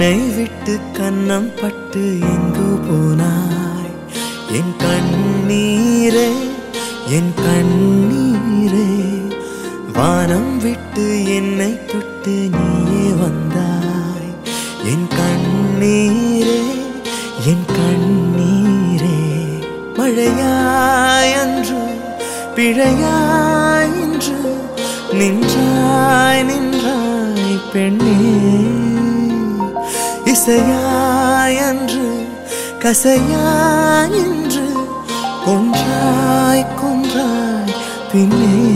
என்னை விட்டு கண்ணம் பட்டு எங்கு போனாய்? என் கண்ணீரே என் கண்ணீரே வானம் விட்டு என்னை தொட்டு நீயே வந்தாய். என் கண்ணீரே என் கண்ணீரே மழையாயன்று பிழையாயின்று நின்றாய் நின்றாய் பெண்ணே. இசையாய் கசையாயின்று கொன்றாய் கொன்றாய் பின்னே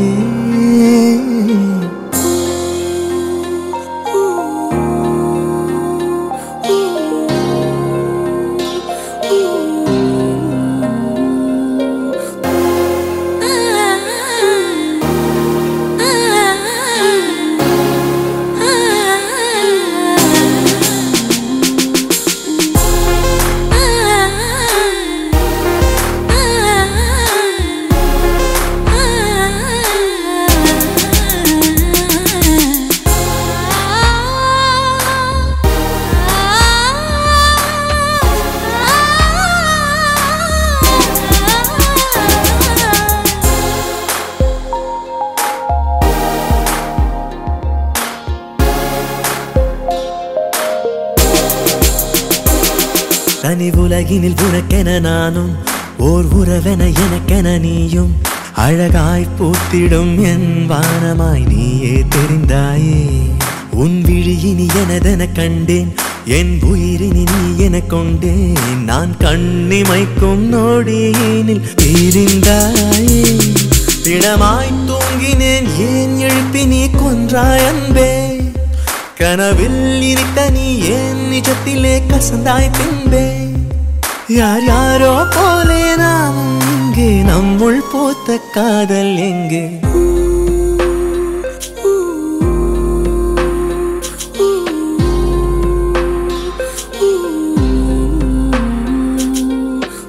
தனி உலகினில் உனக்கென நானும் ஓர் உறவென எனக்கென நீயும். அழகாய் பூத்திடும் என் வானமாய் நீயே தெரிந்தாயே. உன் விழியினி எனதென கண்டேன் என் உயிரினி நீ என கொண்டேன். நான் கண்ணிமைக்கும் நோடியினில் தெரிந்தாயே திடமாய் தூங்கினேன் ஏன் எழுப்பி நீ கொன்றாய் அன்பே? கனவில் இருக்க நீ ஏன் நிஜத்திலே கசந்தாய் பின்பே? யார் யாரோ போலே நாம் இங்கே நம்முள் போத்த காதல் எங்கே?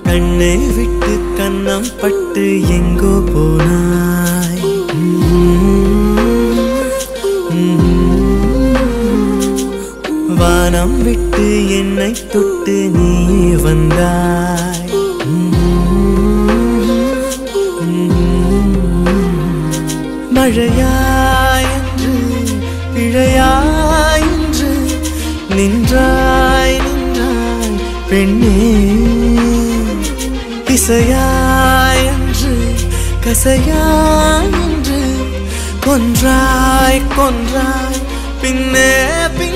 கண்ணை விட்டு கண்ணம் பட்டு எங்கோ போனா வானம் விட்டு என்னை தொட்டு நீ வந்தாய். மழையாயன்று பிழையாயின்று நின்றாய் நின்றாய் பெண்ணே. இசையாயன்று கசையாயன்று கொன்றாய் கொன்றாய் பின்னே பின்